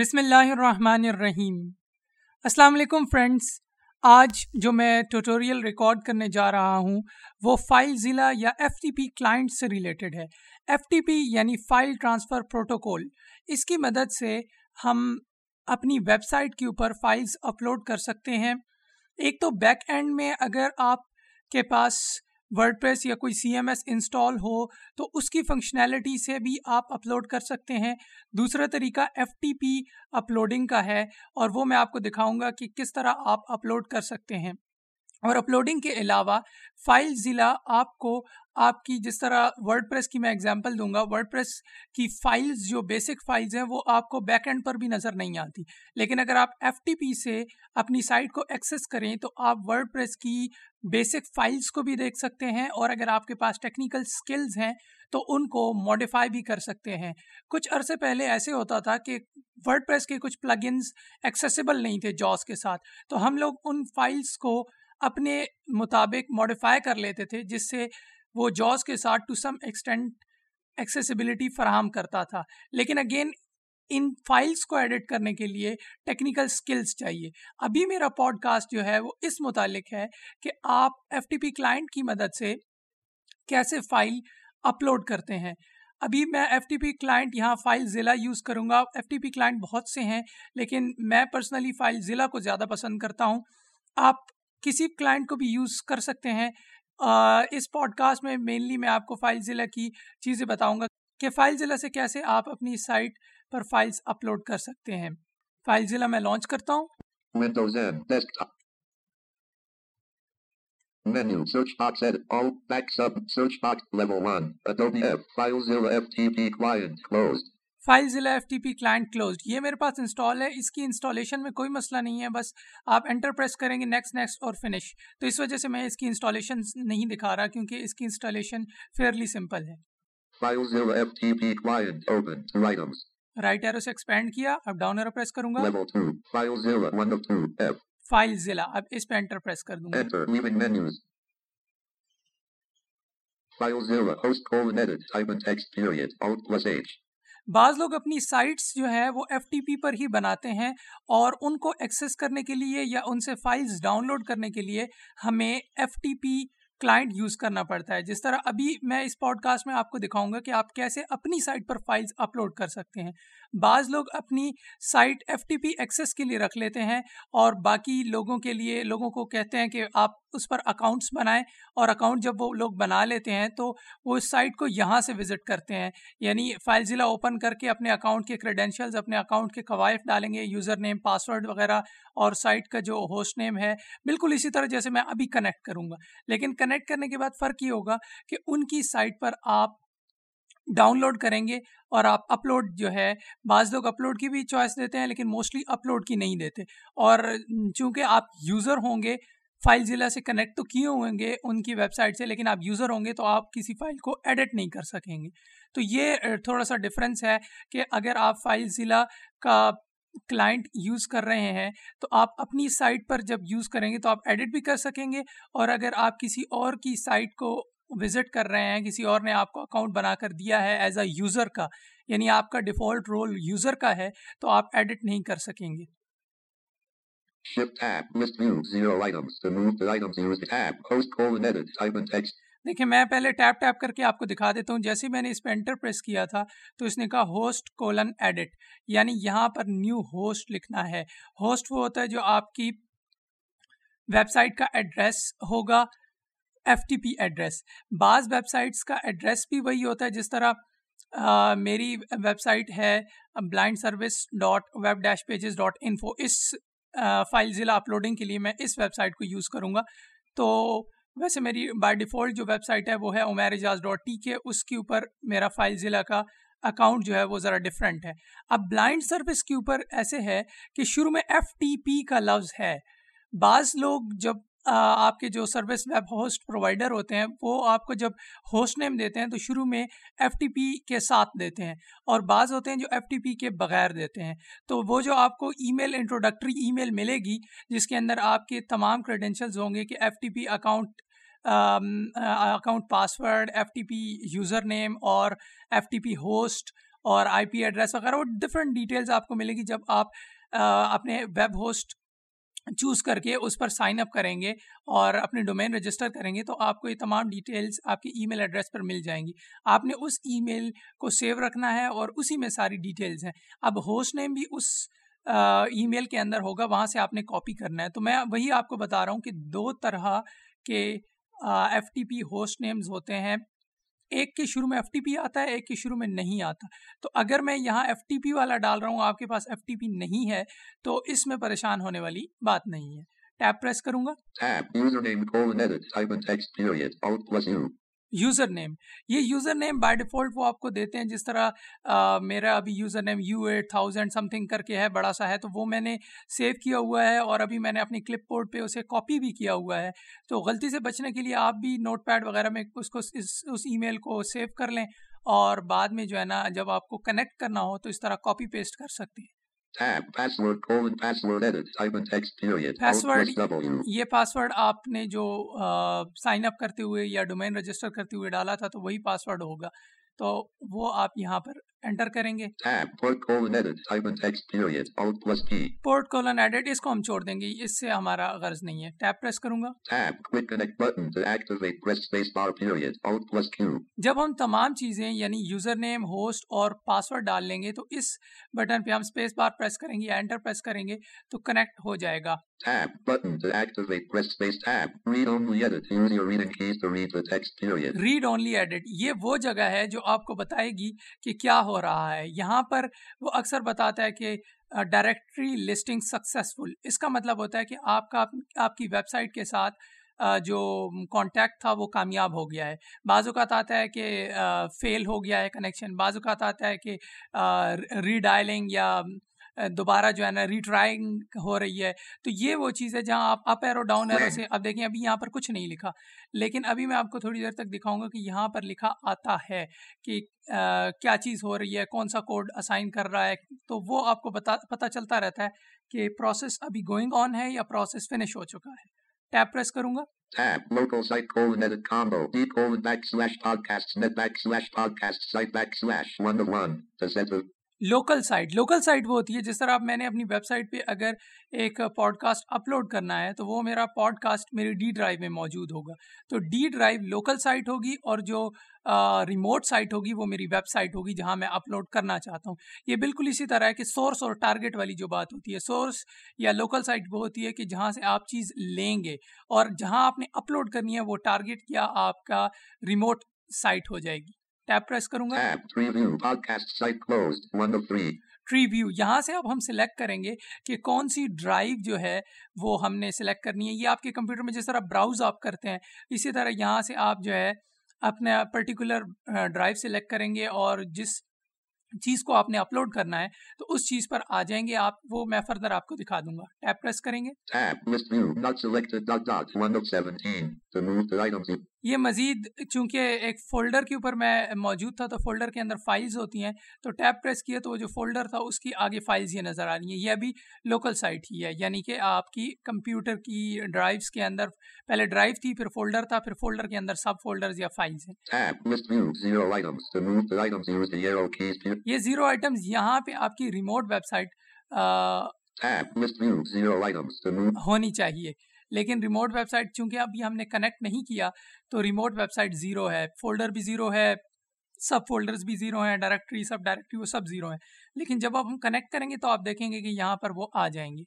بسم اللہ الرحمن الرحیم۔ السلام علیکم فرینڈس آج جو میں ٹوٹوریل ریکارڈ کرنے جا رہا ہوں، وہ فائل ضلع یا ایف ٹی پی کلائنٹ سے ریلیٹڈ ہے۔ ایف ٹی پی یعنی فائل ٹرانسفر پروٹوکول۔ اس کی مدد سے ہم اپنی ویب سائٹ کے اوپر فائلز اپلوڈ کر سکتے ہیں۔ ایک تو بیک اینڈ میں اگر آپ کے پاس ورڈ پریس یا کوئی سی ایم ایس انسٹال ہو تو اس کی فنکشنالٹی سے بھی آپ اپلوڈ کر سکتے ہیں۔ دوسرا طریقہ ایف ٹی پی اپلوڈنگ کا ہے اور وہ میں آپ کو دکھاؤں گا کہ کس طرح آپ اپلوڈ کر سکتے ہیں۔ اور اپلوڈنگ کے علاوہ فائل ضلع آپ کو آپ کی جس طرح ورڈ پریس کی میں اگزامپل دوں گا ورڈ پریس کی فائلز جو بیسک فائلز ہیں وہ آپ کو بیک اینڈ پر بھی نظر نہیں آتی۔ لیکن اگر آپ ایف ٹی پی سے اپنی سائٹ کو ایکسس کریں تو آپ ورڈ پریس کی بیسک فائلز کو بھی دیکھ سکتے ہیں اور اگر آپ کے پاس ٹیکنیکل سکلز ہیں تو ان کو موڈیفائی بھی کر سکتے ہیں۔ کچھ عرصے پہلے ایسے ہوتا تھا کہ ورڈ پریس کے کچھ پلگنز ایکسیسیبل نہیں تھے جاس کے ساتھ۔ تو ہم لوگ ان فائلز کو اپنے مطابق موڈیفائی کر لیتے تھے، جس سے وہ جاز کے ساتھ ٹو سم ایکسٹینٹ ایکسیسیبلٹی فراہم کرتا تھا۔ لیکن اگین ان فائلز کو ایڈٹ کرنے کے لیے ٹیکنیکل سکلز چاہیے۔ ابھی میرا پوڈ کاسٹ جو ہے، وہ اس متعلق ہے کہ آپ ایف ٹی پی کلائنٹ کی مدد سے کیسے فائل اپلوڈ کرتے ہیں۔ ابھی میں ایف ٹی پی کلائنٹ یہاں فائل ضلع یوز کروں گا۔ ایف ٹی پی کلائنٹ بہت سے ہیں، لیکن میں پرسنلی فائل ضلع کو زیادہ پسند کرتا ہوں۔ آپ کسی کلائنٹ کو بھی یوز کر سکتے ہیں۔ اس پوڈ کاسٹ میں مینلی میں آپ کو فائل ضلع کی چیزیں بتاؤں گا کہ فائل ضلع سے کیسے آپ اپنی سائٹ پر فائلز اپلوڈ کر سکتے ہیں۔ فائل ضلع میں لانچ کرتا ہوں۔ Menu, search box, edit, all, back sub, search box, level 1, Adobe F, FileZilla FTP client, closed. FileZilla F T P client closed یہ میرے پاس انسٹال ہے اس کی انسٹالیشن میں کوئی مسئلہ نہیں ہے بس آپ انٹر پریس کریں گے نیکسٹ نیکسٹ اور فنش تو اس وجہ سے میں اس کی انسٹالیشن نہیں دکھا رہا کیونکہ اس کی انسٹالیشن فیئرلی سمپل ہے۔ رائٹ ایرو سے ایکسپینڈ کیا اب ڈاؤن ایرو پریس کروں گا۔ فائل ضلع اب اس پہ انٹر پریس کر دوں گا۔ File zero, host colon edit, type and text period, alt plus H. بعض لوگ اپنی سائٹس جو ہیں وہ ایف ٹی پی پر ہی بناتے ہیں اور ان کو ایکسیس کرنے کے لیے یا ان سے فائلز ڈاؤن لوڈ کرنے کے لیے ہمیں F T P client use کرنا پڑتا ہے۔ جس طرح ابھی میں اس پوڈ کاسٹ میں آپ کو دکھاؤں گا کہ آپ کیسے اپنی سائٹ پر فائلز اپلوڈ کر سکتے ہیں۔ بعض لوگ اپنی site F T P access کے لیے رکھ لیتے ہیں اور باقی لوگوں کے لیے لوگوں کو کہتے ہیں کہ آپ اس پر اکاؤنٹس بنائیں اور اکاؤنٹ جب وہ لوگ بنا لیتے ہیں تو وہ اس سائٹ کو یہاں سے وزٹ کرتے ہیں یعنی فائل ضلع اوپن کر کے اپنے اکاؤنٹ کے کریڈینشیلز، اپنے اکاؤنٹ کے قوائف ڈالیں گے، یوزر نیم، پاسورڈ وغیرہ اور سائٹ کا جو ہوسٹ نیم ہے بالکل اسی طرح جیسے میں ابھی کنیکٹ کروں گا۔ لیکن کنیکٹ کرنے کے بعد فرق یہ ہوگا کہ ان کی سائٹ پر آپ ڈاؤن لوڈ کریں گے اور آپ اپلوڈ جو ہے، بعض لوگ اپلوڈ کی بھی چوائس دیتے ہیں، لیکن موسٹلی اپلوڈ کی نہیں دیتے۔ اور چونکہ آپ یوزر ہوں گے فائل ضلع سے کنیکٹ تو کیے ہوئیں گے ان کی ویب سائٹ سے، لیکن آپ یوزر ہوں گے تو آپ کسی فائل کو ایڈٹ نہیں کر سکیں گے۔ تو یہ تھوڑا سا ڈفرینس ہے کہ اگر آپ فائل ضلع کا کلائنٹ یوز کر رہے ہیں، تو آپ اپنی سائٹ پر جب یوز کریں گے تو آپ ایڈٹ بھی کر سکیں گے۔ اور اگر آپ کسی اور کی سائٹ کو وزٹ کر رہے ہیں کسی اور نے آپ کو اکاؤنٹ بنا کر دیا ہے ایز اے یوزر کا یعنی آپ کا ڈیفالٹ رول یوزر کا ہے تو آپ ایڈٹ نہیں کر سکیں گے۔ دیکھیں میں پہلے ٹیپ ٹیپ کر کے آپ کو دکھا دیتا ہوں۔ جیسے میں نے اس پہ انٹر پریس کیا تھا تو اس نے کہا ہوسٹ کولن ایڈٹ یعنی یہاں پر نیو ہوسٹ لکھنا ہے۔ ہوسٹ وہ ہوتا ہے جو آپ کی ویب سائٹ کا ایڈریس ہوگا۔ ایف ٹی پی ایڈریس بعض ویب سائٹس کا ایڈریس بھی وہی ہوتا ہے، جس طرح میری ویب سائٹ ہے blind service dot web dash pages dot info اس فائل ضلع اپلوڈنگ کے لیے میں اس ویب سائٹ کو یوز کروں گا۔ تو ویسے میری بائی ڈیفالٹ جو ویب سائٹ ہے، وہ ہے عمیر اجاز ڈاٹ ٹی کے اس کے اوپر میرا فائل ضلع کا اکاؤنٹ جو ہے، وہ ذرا ڈفرینٹ ہے۔ اب بلائنڈ سروس کے اوپر ایسے ہے کہ شروع میں ایف ٹی پی کا لفظ ہے۔ بعض لوگ جب آپ کے جو سروس ویب ہوسٹ پرووائڈر ہوتے ہیں، وہ آپ کو جب ہوسٹ نیم دیتے ہیں تو شروع میں ایف ٹی پی کے ساتھ دیتے ہیں اور بعض ہوتے ہیں جو ایف ٹی پی کے بغیر دیتے ہیں۔ تو وہ جو آپ کو ای میل انٹروڈکٹری ای میل ملے گی، جس کے اندر آپ کے تمام کریڈینشلز ہوں گے کہ F T P account account password, F T P username اور ایف ٹی پی ہوسٹ اور آئی پی ایڈریس وغیرہ، وہ ڈفرینٹ ڈیٹیلز آپ کو ملے گی جب آپ اپنے ویب ہوسٹ چوز کر کے اس پر سائن اپ کریں گے اور اپنے ڈومین رجسٹر کریں گے تو آپ کو یہ تمام ڈیٹیلز آپ کی ای میل ایڈریس پر مل جائیں گی۔ آپ نے اس ای میل کو سیو رکھنا ہے اور اسی میں ساری ڈیٹیلز ہیں۔ اب ہوسٹ نیم بھی اس ای میل کے اندر ہوگا، وہاں سے آپ نے کاپی کرنا ہے۔ تو میں وہی آپ کو بتا رہا ہوں کہ دو طرح کے F T P host names ہوتے ہیں۔ ایک کے شروع میں ایف ٹی پی آتا ہے، ایک کے شروع میں نہیں آتا۔ تو اگر میں یہاں ایف ٹی پی والا ڈال رہا ہوں، آپ کے پاس ایف ٹی پی نہیں ہے، تو اس میں پریشان ہونے والی بات نہیں ہے۔ ٹیپ پریس کروں گا۔ User name. یہ یوزر نیم بائی ڈیفالٹ وہ آپ کو دیتے ہیں جس طرح میرا ابھی username U eight thousand something کر کے ہے، بڑا سا ہے، تو وہ میں نے سیو کیا ہوا ہے اور ابھی میں نے اپنی کلپ بورڈ پہ اسے کاپی بھی کیا ہوا ہے۔ تو غلطی سے بچنے کے لیے آپ بھی نوٹ پیڈ وغیرہ میں اس کو اس ای میل کو سیو کر لیں اور بعد میں جو ہے نا، جب آپ کو کنیکٹ کرنا ہو تو اس طرح کاپی پیسٹ کر سکتے ہیں۔ یہ پاسورڈ آپ نے جو سائن اپ کرتے ہوئے یا ڈومین رجسٹر کرتے ہوئے ڈالا تھا تو وہی پاسورڈ ہوگا۔ تو وہ آپ یہاں پر انٹر کریں گے۔ پورٹ کولن ایڈٹ اس کو ہم چھوڑ دیں گے۔ اس سے ہمارا غرض نہیں ہے۔ ٹیپ پریس کروں گا۔ جب ہم تمام چیزیں یعنی یوزر نیم ہوسٹ اور پاسورڈ ڈال لیں گے تو اس بٹن پہ ہم اسپیس بار پریس کریں گے یا انٹر پریس کریں گے تو کنیکٹ ہو جائے گا۔ ریڈ اونلی ایڈٹ یہ وہ جگہ ہے جو آپ کو بتائے گی کہ کیا ہو رہا ہے۔ یہاں پر وہ اکثر بتاتا ہے کہ ڈائریکٹری لسٹنگ سکسیزفل اس کا مطلب ہوتا ہے کہ آپ کا، آپ کی ویب سائٹ کے ساتھ جو کانٹیکٹ تھا وہ کامیاب ہو گیا ہے۔ بعض اوقات آتا ہے کہ فیل ہو گیا ہے کنیکشن۔ بعض اوقات آتا ہے کہ ری ڈائلنگ یا دوبارہ جو ہے نا ریٹرائنگ ہو رہی ہے۔ تو یہ وہ چیز ہے جہاں آپ اپ ایرو ڈاؤن ایرو سے اب دیکھیں ابھی یہاں پر کچھ نہیں لکھا۔ لیکن ابھی میں آپ کو تھوڑی دیر تک دکھاؤں گا کہ یہاں پر لکھا آتا ہے کہ کیا چیز ہو رہی ہے کون سا کوڈ اسائن کر رہا ہے۔ تو وہ آپ کو بتا پتہ چلتا رہتا ہے کہ پروسیس ابھی گوئنگ آن ہے یا پروسیس فنش ہو چکا ہے۔ ٹیپ پریس کروں گا۔ Tab, local site colon edit combo, d colon backslash podcasts net backslash podcast site backslash one of one, to set the local site. Local site وہ ہوتی ہے جس طرح میں نے اپنی ویب سائٹ پہ اگر ایک پوڈ کاسٹ اپلوڈ کرنا ہے تو وہ میرا پوڈ کاسٹ میری ڈی ڈرائیو میں موجود ہوگا۔ تو ڈی ڈرائیو لوکل سائٹ ہوگی اور جو ریموٹ سائٹ ہوگی وہ میری ویب سائٹ ہوگی جہاں میں اپلوڈ کرنا چاہتا ہوں۔ یہ بالکل اسی طرح ہے کہ سورس اور ٹارگیٹ والی جو بات ہوتی ہے، سورس یا لوکل سائٹ وہ ہوتی ہے کہ جہاں سے آپ چیز لیں گے اور جہاں آپ نے اپلوڈ کرنی ہے وہ ٹارگیٹ یا آپ کا ریموٹ سائٹ ہو جائے گی۔ ٹیپ پریس کروں گا۔ ٹری ویو یہاں سے اب ہم سلیکٹ کریں گے کہ کون سی ڈرائیو جو ہے وہ ہم نے سلیکٹ کرنی ہے۔ یہ آپ کے کمپیوٹر میں جس طرح براؤز آپ کرتے ہیں اسی طرح یہاں سے آپ جو ہے اپنا پرٹیکولر ڈرائیو سلیکٹ کریں گے اور جس چیز کو آپ نے اپلوڈ کرنا ہے تو اس چیز پر آ جائیں گے۔ آپ وہ میں فردر آپ کو دکھا دوں گا۔ ٹیپ پریس کریں گے۔ یہ مزید چونکہ ایک فولڈر کے اوپر میں موجود تھا تو فولڈر کے اندر فائلز ہوتی ہیں تو ٹیپ پریس کیا تو وہ جو فولڈر تھا اس کی آگے فائلز یہ نظر آ رہی ہیں۔ یہ ابھی لوکل سائٹ ہی ہے یعنی کہ آپ کی کمپیوٹر کی ڈرائیوز کے اندر پہلے ڈرائیو تھی پھر فولڈر تھا پھر فولڈر کے اندر سب فولڈرز یا فائلز ہیں۔ یہ زیرو آئٹمز یہاں پہ آپ کی ریموٹ ویب سائٹ ہونی چاہیے۔ لیکن ریموٹ ویب سائٹ چونکہ ابھی ہم نے کنیکٹ نہیں کیا تو ریموٹ ویب سائٹ زیرو ہے فولڈر بھی زیرو ہے سب فولڈرز بھی زیرو ہیں ڈائریکٹری سب ڈائریکٹری وہ سب زیرو ہیں۔ لیکن جب ہم کنیکٹ کریں گے تو آپ دیکھیں گے کہ یہاں پر وہ آ جائیں گے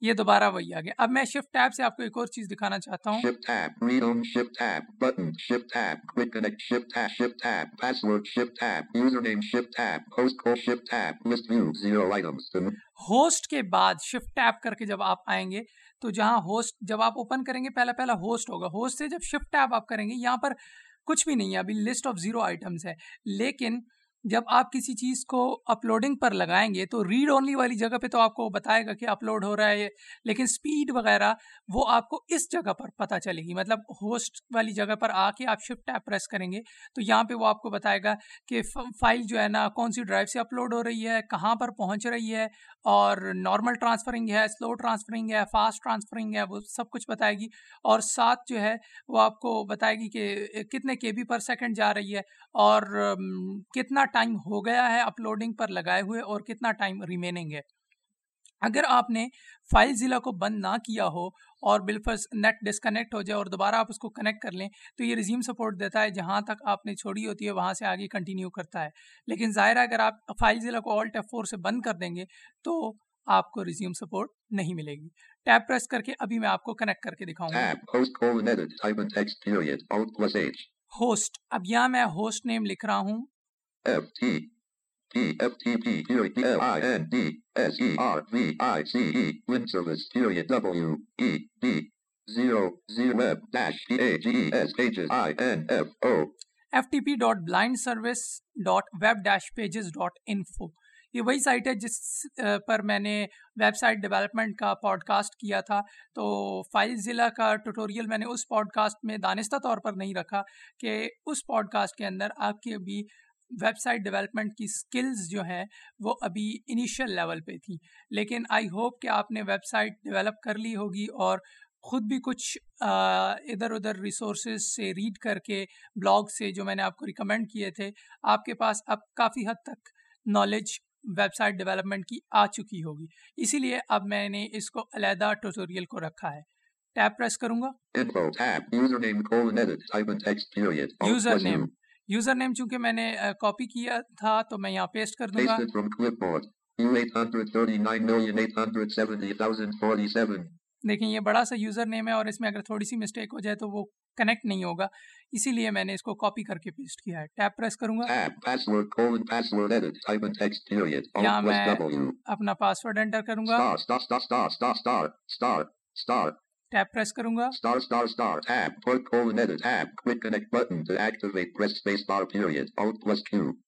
یہ دوبارہ وہی آ گیا اب میں شفٹ ٹیب سے آپ کو ایک اور چیز دکھانا چاہتا ہوں۔ ہوسٹ کے بعد شفٹ ٹیپ کر کے جب آپ آئیں گے تو جہاں ہوسٹ جب آپ اوپن کریں گے، پہلا پہلا ہوسٹ ہوگا۔ ہوسٹ سے جب شفٹ ٹیپ آپ کریں گے، یہاں پر کچھ بھی نہیں ہے۔ ابھی لسٹ آف زیرو آئٹمس ہے۔ لیکن جب آپ کسی چیز کو اپلوڈنگ پر لگائیں گے تو ریڈ اونلی والی جگہ پہ تو آپ کو بتائے گا کہ اپلوڈ ہو رہا ہے لیکن سپیڈ وغیرہ وہ آپ کو اس جگہ پر پتہ چلے گی۔ مطلب ہوسٹ والی جگہ پر آ کے آپ شفٹ ٹیپ پریس کریں گے تو یہاں پہ وہ آپ کو بتائے گا کہ فائل جو ہے نا کون سی ڈرائیو سے اپلوڈ ہو رہی ہے، کہاں پر پہنچ رہی ہے اور نارمل ٹرانسفرنگ ہے سلو ٹرانسفرنگ ہے فاسٹ ٹرانسفرنگ ہے، وہ سب کچھ بتائے گی۔ اور ساتھ جو ہے وہ آپ کو بتائے گی کہ کتنے کے بی پر سیکنڈ جا رہی ہے اور کتنا ٹائم ہو گیا ہے اپلوڈنگ پر لگائے ہوئے اور کتنا ٹائم ریمیننگ ہے۔ اگر آپ نے فائل ضلع کو بند نہ کیا ہو اور بالفرض نیٹ ڈسکنیکٹ ہو جائے اور دوبارہ آپ اس کو کنیکٹ کر لیں تو یہ ریزیوم سپورٹ دیتا ہے۔ جہاں تک آپ نے چھوڑی ہوتی ہے وہاں سے آگے کنٹینیو کرتا ہے۔ لیکن ظاہر اگر آپ فائل ضلع کو آل ٹیپ فور سے بند کر دیں گے تو آپ کو ریزیوم سپورٹ نہیں ملے گی۔ ٹیپ پریس کر کے ابھی میں آپ کو کنیکٹ کر کے دکھاؤں گا۔ ہوسٹ اب یہاں میں ہوسٹ نیم لکھ رہا ہوں۔ F T P dot blind service dot web dash pages dot info یہ وہی سائٹ ہے جس پر میں نے ویب سائٹ ڈیولپمنٹ کا پوڈ کاسٹ کیا تھا۔ تو فائل ضلع کا ٹوٹوریل میں نے اس پوڈ کاسٹ میں دانستہ طور پر نہیں رکھا کہ اس پوڈ کاسٹ کے اندر آپ کی ابھی ویب سائٹ ڈیولپمنٹ کی سکلز جو ہیں وہ ابھی انیشیل لیول پہ تھیں۔ لیکن آئی ہوپ کہ آپ نے ویب سائٹ ڈیولپ کر لی ہوگی اور خود بھی کچھ ادھر ادھر ریسورسز سے ریڈ کر کے بلاگ سے جو میں نے آپ کو ریکمینڈ کیے تھے آپ کے پاس اب کافی حد تک نالج ویب سائٹ ڈیولپمنٹ کی آ چکی ہوگی۔ اسی لیے اب میں نے اس کو علیحدہ ٹوٹوریل کو رکھا ہے۔ ٹیپ پریس کروں گا۔ یوزر نیم یوزر نیم چونکہ میں نے کاپی کیا تھا تو میں یہاں پیسٹ کر دوں گا۔ دیکھیں یہ بڑا سا یوزر نیم ہے اور اس میں اگر تھوڑی سی مسٹیک ہو جائے تو وہ کنیکٹ نہیں ہوگا۔ اسی لیے میں نے اس کو کاپی کر کے پیسٹ کیا ہے۔ ٹیپ پریس کروں گا۔ یہاں میں اپنا پاسورڈ انٹر کروں گا۔ ٹیپ پریس کروں گا۔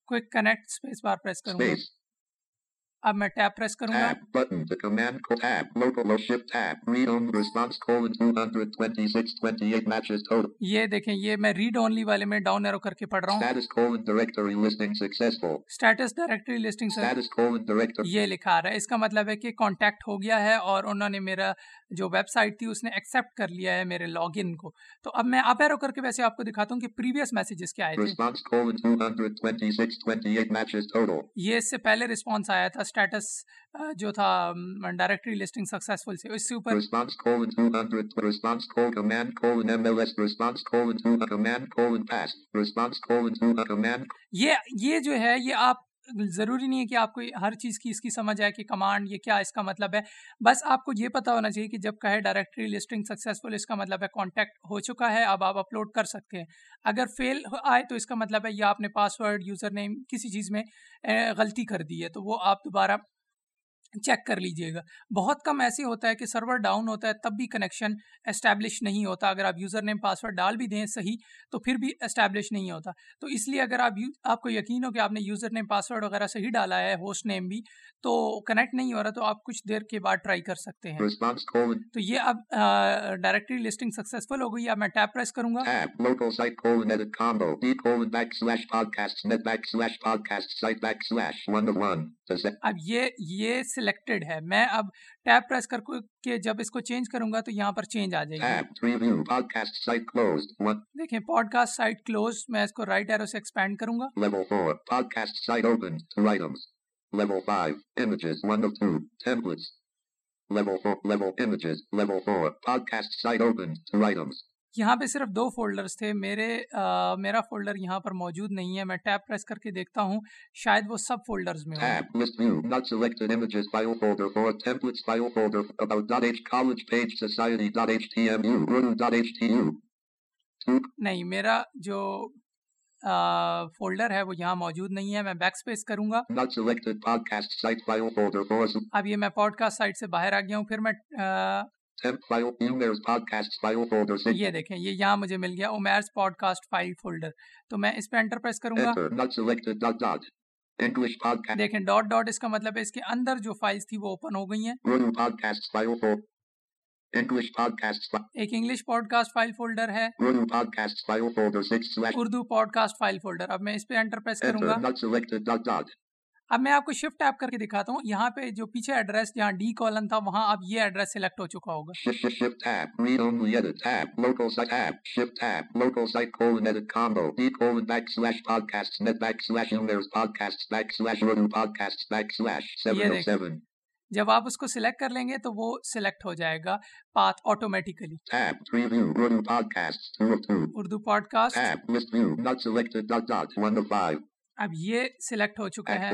Quick connect space bar press کروں گا۔ اب میں ٹیپ پریس کروں گا۔ یہ دیکھیں یہ میں ریڈ اونلی والے میں ڈاؤن ایرو کر کے پڑھ رہا ہوں۔ اسٹیٹس ڈائریکٹری لسٹنگ یہ لکھا رہا ہے۔ اس کا مطلب ہے کہ کانٹیکٹ ہو گیا ہے اور انہوں نے میرا جو ویب سائٹ تھی اس نے ایکسیپٹ کر لیا ہے میرے لاگ ان کو۔ تو اب میں اپ ایرو کر کے ویسے آپ کو دکھاتا ہوں کہ پریویس میسیجز کیا آئے تھے۔ یہ اس سے پہلے رسپانس آیا تھا اسٹیٹس جو تھا ڈائریکٹری لسٹنگ سکسیسفل سے۔ اس سے اوپر یہ یہ جو ہے یہ آپ ضروری نہیں ہے کہ آپ کو ہر چیز کی اس کی سمجھ آئے کہ کمانڈ یہ کیا اس کا مطلب ہے۔ بس آپ کو یہ پتا ہونا چاہیے کہ جب کہے ڈائریکٹری لسٹنگ سکسیزفل اس کا مطلب ہے کانٹیکٹ ہو چکا ہے، اب آپ اپلوڈ کر سکتے ہیں۔ اگر فیل آئے تو اس کا مطلب ہے یا آپ نے پاس ورڈ یوزر نیم کسی چیز میں غلطی کر دی ہے تو وہ آپ دوبارہ چیک کر لیجیے گا۔ بہت کم ایسے ہوتا ہے کہ سرور ڈاؤن ہوتا ہے تب بھی کنیکشن اسٹیبلش نہیں ہوتا۔ اگر آپ یوزر نیم پاسورڈ ڈال بھی دیں صحیح تو پھر بھی اسٹیبلش نہیں ہوتا۔ تو اس لیے اگر آپ آپ کو یقین ہو کہ آپ نے یوزر نیم پاسورڈ وغیرہ صحیح ڈالا ہے ہوسٹ نیم بھی تو کنیکٹ نہیں ہو رہا تو آپ کچھ دیر کے بعد ٹرائی کر سکتے ہیں۔ تو یہ اب ڈائریکٹری لسٹنگ سکسیزفل ہو گئی۔ اب میں ٹیپ پریس کروں گا۔ اب یہ یہ سلیکٹڈ ہے۔ میں اب ٹیپ پریس کر کے جب اس کو چینج کروں گا تو یہاں پر چینج آ جائے گی۔ دیکھیں پوڈ کاسٹ سائٹ کلوز میں اس کو رائٹ ایرو سے ایکسپینڈ کروں گا۔ Level 5, images. 1 of 2, templates. Level 4, level images, level 4, podcast site open, 2 items. یہاں پہ صرف دو فولڈرز تھے میرے میرا فولڈر یہاں پر موجود نہیں ہے میں ٹیپ پریس کر کے دیکھتا ہوں شاید وہ سب فولڈرز میں نہیں میرا جو فولڈر ہے وہ یہاں موجود نہیں ہے میں بیک سپیس کروں گا۔ اب یہ میں پوڈ کاسٹ سائٹ سے باہر آ گیا ہوں پھر میں یہ دیکھیں یہ یہاں مجھے مل گیا اومیرز پوڈ کاسٹ فائل فولڈر تو میں اس پہ انٹر پریس کروں گا. دیکھیں ڈاٹ ڈاٹ اس کا مطلب ہے اس کے اندر جو فائلز تھی وہ اوپن ہو گئی ہیں۔ ایک English podcast file folder ہے Urdu podcast file folder اب میں اس پہ انٹر پریس کروں گا۔ اب میں آپ کو شفٹ ایپ کر کے دکھاتا ہوں۔ یہاں پہ جو پیچھے ایڈریس جہاں ڈی کالن تھا وہاں اب یہ ایڈریس سلیکٹ ہو چکا ہوگا۔ جب آپ اس کو سلیکٹ کر لیں گے تو وہ سلیکٹ ہو جائے گا پاتھ آٹومیٹیکلی اردو پاتومیٹکلیٹ اب یہ سلیکٹ ہو چکا ہے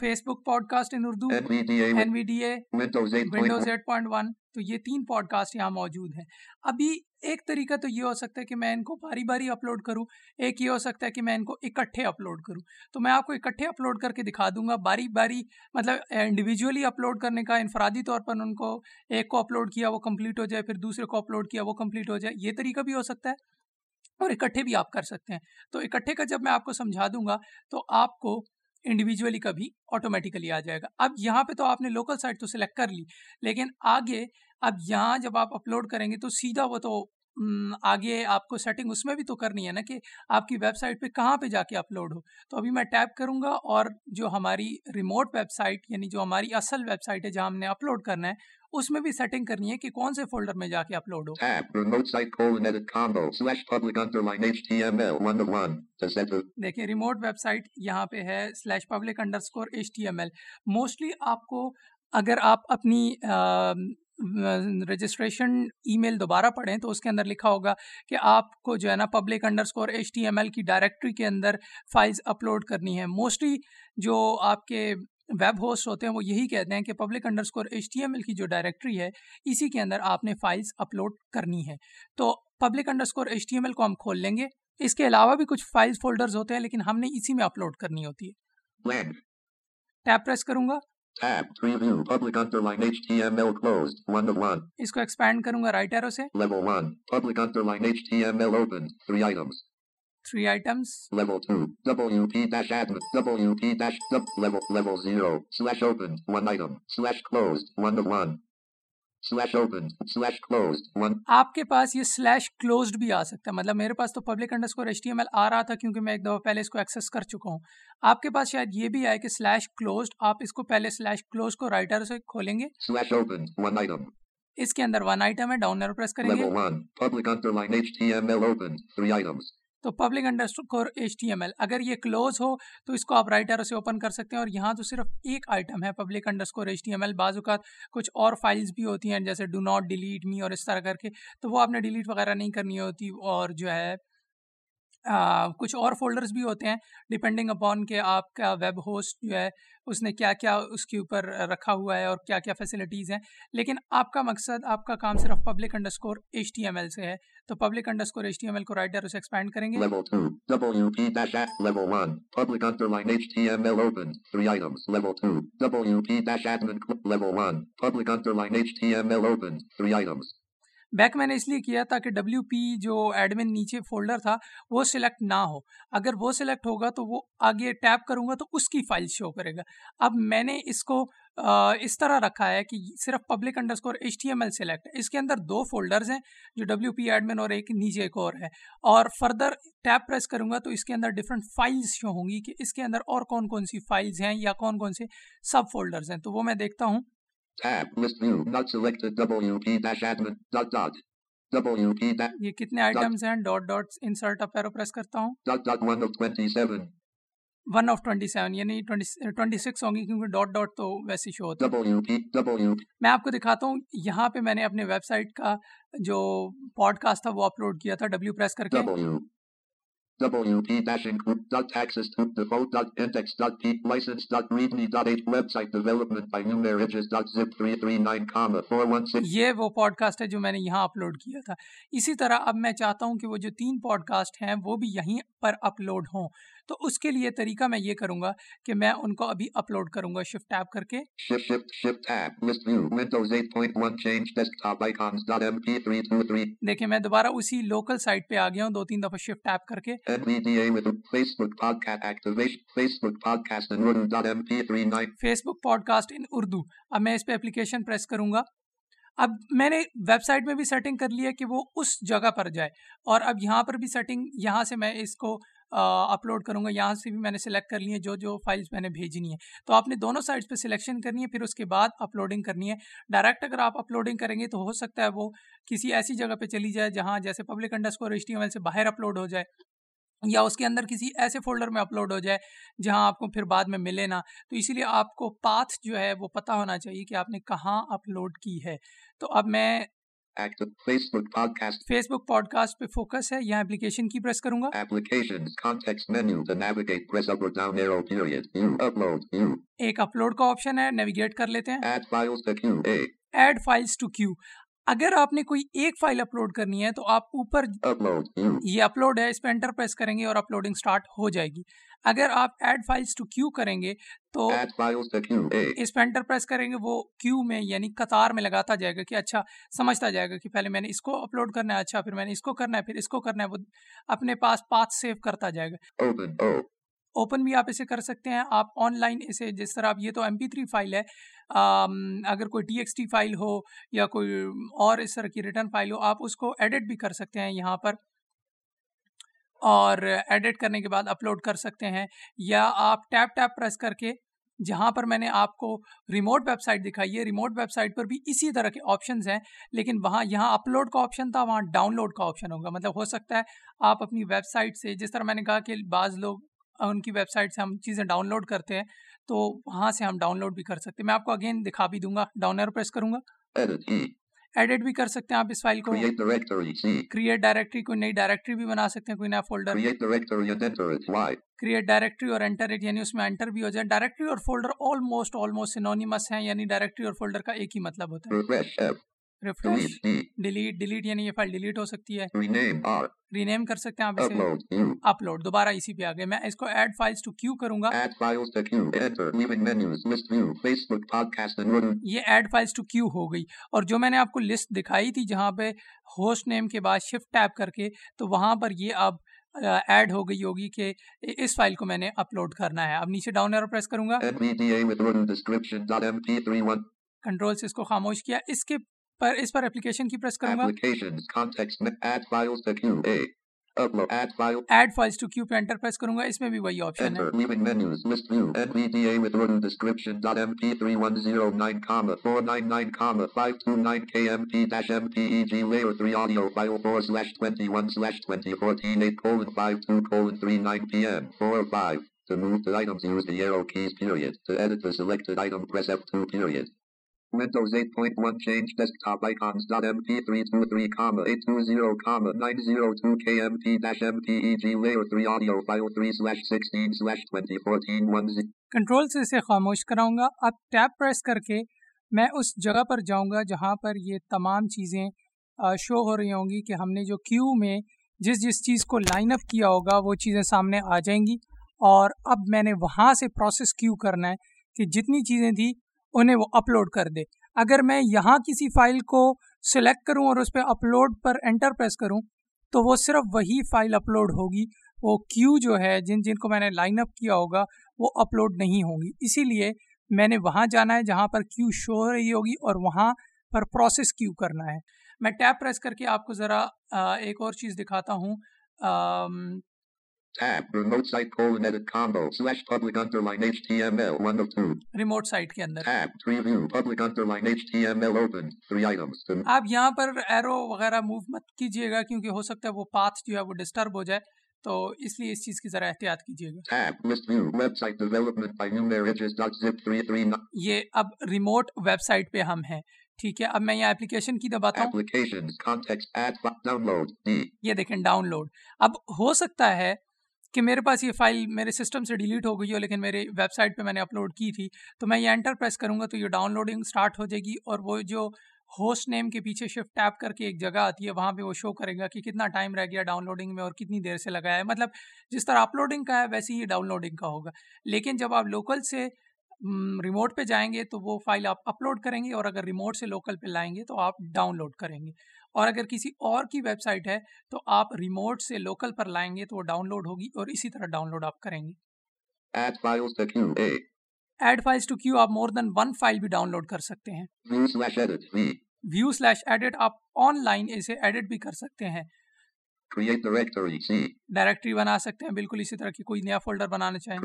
Facebook podcast in Urdu NVDA. N V D A Windows 8. Windows eight point one تو یہ تین پوڈ کاسٹ یہاں موجود ہیں۔ ابھی ایک طریقہ تو یہ ہو سکتا ہے کہ میں ان کو باری باری اپلوڈ کروں ایک یہ ہو سکتا ہے کہ میں ان کو اکٹھے اپلوڈ کروں۔ تو میں آپ کو اکٹھے اپلوڈ کر کے دکھا دوں گا باری باری مطلب انڈیویجولی اپلوڈ کرنے کا انفرادی طور پر ان کو ایک کو اپلوڈ کیا وہ کمپلیٹ ہو جائے پھر دوسرے کو اپلوڈ کیا وہ کمپلیٹ ہو جائے۔ یہ طریقہ بھی ہو سکتا ہے۔ اور اکٹھے بھی آپ کر سکتے ہیں۔ تو اکٹھے کا جب میں آپ کو سمجھا دوں گا، تو آپ کو انڈیویجولی کا بھی آٹومیٹیکلی آ جائے گا۔ اب یہاں پہ تو آپ نے لوکل سائٹ تو سلیکٹ کر لی، لیکن آگے، اب یہاں جب آپ اپلوڈ کریں گے تو سیدھا وہ تو آگے آپ کو سیٹنگ اس میں بھی تو کرنی ہے نا کہ آپ کی ویب سائٹ پہ کہاں پہ جا کے اپلوڈ ہو۔ تو ابھی میں ٹیپ کروں گا اور جو ہماری ریموٹ ویب سائٹ یعنی جو ہماری اصل ویب سائٹ ہے جہاں ہم نے اپلوڈ کرنا ہے اس میں بھی سیٹنگ کرنی ہے کہ کون سے فولڈر میں جا کے اپلوڈ ہو۔ دیکھیں ریموٹ ویب سائٹ یہاں پہ ہے slash public underscore H T M L mostly آپ کو اگر آپ اپنی رجسٹریشن ای میل دوبارہ پڑھیں تو اس کے اندر لکھا ہوگا کہ آپ کو جو ہے نا public underscore H T M L کی ڈائریکٹری کے اندر فائلز اپلوڈ کرنی ہے۔ موسٹلی جو آپ کے ویب ہوسٹ ہوتے ہیں وہ یہی کہتے ہیں کہ public underscore H T M L کی جو ڈائریکٹری ہے اسی کے اندر آپ نے فائلز اپلوڈ کرنی ہے تو public underscore H T M L کو ہم کھول لیں گے اس کے علاوہ بھی کچھ فائلز فولڈرز ہوتے ہیں لیکن ہم نے اسی میں اپلوڈ کرنی ہوتی ہے. ٹیپ پریس کروں گا Tab. Preview. Public underline HTML closed. One of one. اس کو ایکسپینڈ کروں گا رائٹ ایرو سے Level one. Public underline HTML open. Three items. Three items Level two. WP dash admin. WP dash sub level level zero. Slash open. One item. Slash closed. One of one. Slash open. Slash closed. One. آپ کے پاس یہ slash closed بھی آ سکتا ہے مطلب میرے پاس تو public underscore H T M L آ رہا تھا کیونکہ میں ایک دفعہ پہلے اس کو ایکسیس کر چکا ہوں آپ کے پاس شاید یہ بھی آئے کہ سلیش کلوزڈ آپ اس کو پہلے سلیش کلوز کو رائٹ ایرو سے کھولیں گے Slash open. One item. اس کے اندر ون آئٹم ہے ڈاؤن ایرو پریس کریں گے تو public underscore H T M L اگر یہ کلوز ہو تو اس کو آپ رائٹ ایرو سے اوپن کر سکتے ہیں اور یہاں تو صرف ایک آئٹم ہے public underscore H T M L بعض اوقات کچھ اور فائلز بھی ہوتی ہیں جیسے ڈو ناٹ ڈیلیٹ می اور اس طرح کر کے تو وہ آپ نے ڈیلیٹ وغیرہ نہیں کرنی ہوتی اور جو ہے کچھ اور فولڈرز بھی ہوتے ہیں ڈپینڈنگ اپون کہ آپ کا ویب ہوسٹ جو ہے، اس نے کیا کیا اس کے اوپر رکھا ہوا ہے اور کیا کیا فیسلٹیز ہیں۔ لیکن آپ کا مقصد، آپ کا کام صرف public underscore H T M L سے ہے تو public underscore H T M L کو رائٹ ایرو سے ایکسپینڈ کریں گے بیک میں نے اس لیے کیا تاکہ ڈبلیو پی جو ایڈمن نیچے فولڈر تھا وہ سلیکٹ نہ ہو۔ اگر وہ سلیکٹ ہوگا تو وہ آگے ٹیپ کروں گا تو اس کی فائل شو کرے گا۔ اب میں نے اس کو آ, اس طرح رکھا ہے کہ صرف public underscore H T M L select ہے۔ اس کے اندر دو فولڈرز ہیں جو ڈبلیو پی ایڈمن اور ایک نیچے ایک اور ہے۔ اور فردر ٹیپ پریس کروں گا تو اس کے اندر ڈفرینٹ فائلز شو ہوں گی کہ اس کے اندر اور کون کون سی فائلز ہیں یا کون کون سے سب فولڈرز ہیں۔ تو وہ میں دیکھتا ہوں۔ Tab. List view. Not selected. WP dash admin. Dot dot. WP dash یہ کتنے آئٹمز ہیں dot dot insert up arrow press کرتا ہوں dot dot 1 of 27. One of twenty seven یعنی ٹوئنٹی سکس ہوں گی کیونکہ ڈاٹ ڈاٹ تو ویسے شو ہوتا ہے. میں آپ کو دکھاتا ہوں یہاں پہ میں نے اپنے ویب سائٹ کا جو پوڈ کاسٹ تھا وہ اپلوڈ کیا تھا ڈبلیو پریس کر کے یہ وہ پوڈ کاسٹ ہے جو میں نے یہاں اپلوڈ کیا تھا۔ اسی طرح اب میں چاہتا ہوں کہ وہ جو تین پوڈ کاسٹ ہیں وہ بھی یہیں پر اپلوڈ ہوں۔ تو اس کے لیے طریقہ میں یہ کروں گا کہ میں ان کو ابھی اپلوڈ کروں گا شفٹ ٹیپ کر کے Shift shift shift tab list view Windows 8.1 change desktop icons dot mp323 دیکھیں میں دوبارہ اسی لوکل سائٹ پہ آ گیا ہوں دو تین دفعہ شفٹ ٹیپ کر کے NVDA with a Facebook podcast activation. Facebook podcast in Urdu.mp39. Facebook podcast in Urdu اب میں اس پہ اپلیکیشن پریس کروں گا اب میں نے ویب سائٹ میں بھی سیٹنگ کر لی ہے کہ وہ اس جگہ پر جائے اور اب یہاں پر بھی سیٹنگ یہاں سے میں اس کو اپلوڈ کروں گا، یہاں سے بھی میں نے سلیکٹ کر لی ہے جو جو فائلز میں نے بھیجنی ہے تو آپ نے دونوں سائٹس پہ سلیکشن کرنی ہے، پھر اس کے بعد اپلوڈنگ کرنی ہے۔ ڈائریکٹ اگر آپ اپلوڈنگ کریں گے تو ہو سکتا ہے وہ کسی ایسی جگہ پہ چلی جائے جہاں جیسے public underscore H T M L سے باہر اپلوڈ ہو جائے، یا اس کے اندر کسی ایسے فولڈر میں اپلوڈ ہو جائے جہاں آپ کو پھر بعد میں ملے نا تو اسی لیے آپ کو پاتھ جو ہے وہ پتہ ہونا چاہیے کہ آپ نے کہاں اپلوڈ کی ہے۔ تو اب میں Podcast. Facebook podcast پہ فوکس ہے یہاں اپلیکیشن کی پریس کروں گا Applications. Context menu. To navigate, press up or down arrow period. View. Upload. View. ایک اپلوڈ کا آپشن ہے نیویگیٹ کر لیتے ہیں Add files to queue. A. Add files to queue اگر آپ نے کوئی ایک فائل اپلوڈ کرنی ہے تو آپ اوپر. یہ اپلوڈ ہے اس پہ انٹر پریس کریں گے اور اپلوڈنگ سٹارٹ ہو جائے گی اگر آپ ایڈ فائلز ٹو کیو کریں گے تو. اس پہ انٹر پریس کریں گے وہ کیو میں یعنی قطار میں لگاتا جائے گا کہ اچھا سمجھتا جائے گا کہ پہلے میں نے اس کو اپلوڈ کرنا ہے اچھا پھر میں نے اس کو کرنا ہے پھر اس کو کرنا ہے وہ اپنے پاس پاتھ سیو کرتا جائے گا. اوپن بھی آپ اسے کر سکتے ہیں آپ آن لائن اسے جس طرح آپ یہ تو ایم پی تھری فائل ہے آم، اگر کوئی ٹی ایکس ٹی فائل ہو یا کوئی اور اس طرح کی ریٹرن فائل ہو آپ اس کو ایڈٹ بھی کر سکتے ہیں یہاں پر اور ایڈٹ کرنے کے بعد اپلوڈ کر سکتے ہیں یا آپ ٹیپ ٹیپ پریس کر کے جہاں پر میں نے آپ کو ریموٹ ویب سائٹ دکھائی ہے۔ ریموٹ ویب سائٹ پر بھی اسی طرح کے آپشنز ہیں، لیکن وہاں یہاں اپلوڈ کا آپشن تھا، وہاں ڈاؤن لوڈ کا آپشن ہوگا۔ مطلب ہو سکتا ہے آپ اپنی ویب سائٹ سے، جس طرح میں نے کہا کہ بعض لوگ ان کی ویب سائٹ سے ہم چیزیں ڈاؤن لوڈ کرتے ہیں، تو وہاں سے ہم ڈاؤن لوڈ بھی کر سکتے ہیں۔ میں آپ کو اگین دکھا بھی دوں گا ڈاؤن پریس کروں گا۔ ایڈٹ بھی کر سکتے ہیں آپ اس فائل کو. کریٹ ڈائریکٹری کوئی نئی ڈائریکٹری بھی بنا سکتے ہیں کوئی نیا فولڈر. کریٹ ڈائریکٹری اور انٹر اٹ یعنی اس میں انٹر بھی ہو جائے ڈائریکٹری اور فولڈر آلموسٹ آلموسٹ سینونیمس ہیں یعنی ڈائریکٹری اور فولڈر کا ایک ہی مطلب ہوتا ہے. ریفریش. ڈیلیٹ ڈیلیٹ یعنی یہ فائل ڈیلیٹ ہو سکتی ہے. رینیم کر سکتے ہیں آپ اسے. اپلوڈ دوبارہ اسی پہ آ گئے میں اس کو ایڈ فائلز ٹو کیو کروں گا. یہ ایڈ فائلز ٹو کیو ہو گئی اور جو میں نے آپ کو لسٹ دکھائی تھی جہاں پہ ہوسٹ نیم کے بعد شفٹ ٹیپ کر کے تو وہاں پر یہ اب ایڈ ہو گئی ہوگی کہ اس فائل کو میں نے اپلوڈ کرنا ہے اب نیچے ڈاؤن ایرو پریس کروں گا NVDA with Urdu description. Dot MP31. Control سے اس کو خاموش کیا اس کے پر اس پر اپلیکیشن کی پریس کروں گا Applications. Context. me- Add files to queue. A. Upload. Add file. Add files to queue پہ انٹر پریس کروں گا اس میں بھی وہی آپشن ہے Windows 8.1 change desktop icons. Uh, dot MP323 comma 820 902 kmp-mpeg layer 3 audio file 3 slash 16 slash 2014 10. Control سے اسے خاموش کراؤں گا اب ٹیپ پریس کر کے میں اس جگہ پر جاؤں گا جہاں پر یہ تمام چیزیں شو ہو رہی ہوں گی کہ ہم نے جو کیو میں جس جس چیز کو لائن اپ کیا ہوگا وہ چیزیں سامنے آ جائیں گی اور اب میں نے وہاں سے پروسیس کیو کرنا ہے کہ جتنی چیزیں تھیں انہیں وہ اپلوڈ کر دے۔ اگر میں یہاں کسی فائل کو سلیکٹ کروں اور اس پہ اپلوڈ پر انٹر پریس کروں، تو وہ صرف وہی فائل اپلوڈ ہوگی۔ وہ کیو جو ہے، جن جن کو میں نے لائن اپ کیا ہوگا، وہ اپلوڈ نہیں ہوں گی۔ اسی لیے میں نے وہاں جانا ہے جہاں پر کیو شو ہو رہی ہوگی اور وہاں پر پروسیس کیو کرنا ہے۔ میں ٹیپ پریس کر کے آپ کو ذرا ایک اور چیز دکھاتا ہوں۔ Tab. Remote site colon edit combo. Slash public underline HTML. 1 of 2. Remote site کے اندر Tab. Tree view. Public underline HTML open. 3 items. آپ یہاں پر ایرو وغیرہ موو مت کیجیے گا کیونکہ ہو سکتا ہے وہ پاتھ جو ہے وہ ڈسٹرب ہو جائے تو اس لیے اس چیز کی ذرا احتیاط کیجیے گا Tab. List view. Website development by numeriges.zip 339. یہ اب ریموٹ ویب سائٹ پہ ہم ہیں ٹھیک ہے اب میں یہ اپلیکیشن کی دباتا ہوں. یہ دیکھیں ڈاؤن لوڈ اب ہو سکتا ہے کہ میرے پاس یہ فائل میرے سسٹم سے ڈیلیٹ ہو گئی ہو، لیکن میرے ویب سائٹ پہ میں نے اپلوڈ کی تھی، تو میں یہ انٹر پریس کروں گا تو یہ ڈاؤن لوڈنگ اسٹارٹ ہو جائے گی اور وہ جو ہوسٹ نیم کے پیچھے شفٹ ٹیپ کر کے ایک جگہ آتی ہے، وہاں پہ وہ شو کرے گا کہ کتنا ٹائم رہ گیا ڈاؤن لوڈنگ میں اور کتنی دیر سے لگایا ہے۔ مطلب جس طرح اپلوڈنگ کا ہے، ویسے ہی ڈاؤن لوڈنگ کا ہوگا۔ لیکن جب آپ لوکل سے ریموٹ پہ جائیں گے تو وہ فائل آپ اپلوڈ کریں گے اور اگر ریموٹ سے لوکل پہ لائیں گے تو آپ ڈاؤن لوڈ کریں گے۔ اور اگر کسی اور کی ویب سائٹ ہے تو آپ ریموٹ سے لوکل پر لائیں گے تو وہ ڈاؤن لوڈ ہوگی اور اسی طرح ڈاؤن لوڈ آپ کریں گے. ایڈ فائلس ٹو کیو آپ مور دین ون فائل بھی ڈاؤن لوڈ کر سکتے ہیں. ویو سلیش ایڈٹ آپ آن لائن اسے ایڈٹ بھی کر سکتے ہیں. ڈائریکٹری بنا سکتے ہیں۔ بالکل اسی طرح کی کوئی نیا فولڈر بنانا چاہیں۔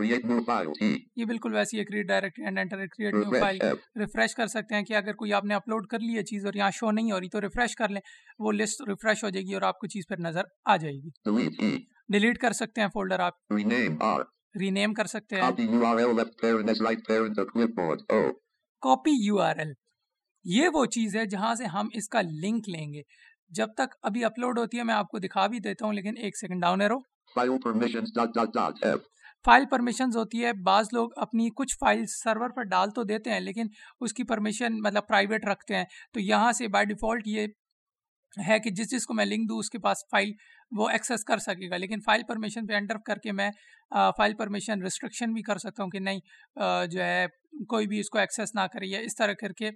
T. یہ بالکل ویسی ہے create directory and enter create new. File. Refresh کر سکتے ہیں کہ اگر کوئی آپ نے اپلوڈ کر لی ہے چیز اور یہاں شو نہیں ہو رہی تو ریفریش کر لیں وہ لسٹ ریفریش ہو جائے گی اور آپ کو چیز پھر نظر آ جائے گی. ڈیلیٹ کر سکتے ہیں فولڈر آپ Rename. R. ری نیم کر سکتے ہیں. کاپی یو آر ایل یہ وہ چیز ہے جہاں سے ہم اس کا لنک لیں گے جب تک ابھی اپلوڈ ہوتی ہے میں آپ کو دکھا بھی دیتا ہوں لیکن ایک second down arrow file permissions ہوتی ہے، بعض لوگ اپنی کچھ فائل سرور پر ڈال تو دیتے ہیں، لیکن اس کی پرمیشن مطلب پرائیویٹ رکھتے ہیں۔ تو یہاں سے بائی ڈیفالٹ یہ ہے کہ جس جس کو میں لنک دوں، اس کے پاس فائل وہ ایکسیس کر سکے گا۔ لیکن فائل پرمیشن پہ انٹر کر کے میں فائل پرمیشن ریسٹرکشن بھی کر سکتا ہوں کہ نہیں جو ہے، کوئی بھی اس کو ایکسیس نہ کرے یا اس طرح کر کے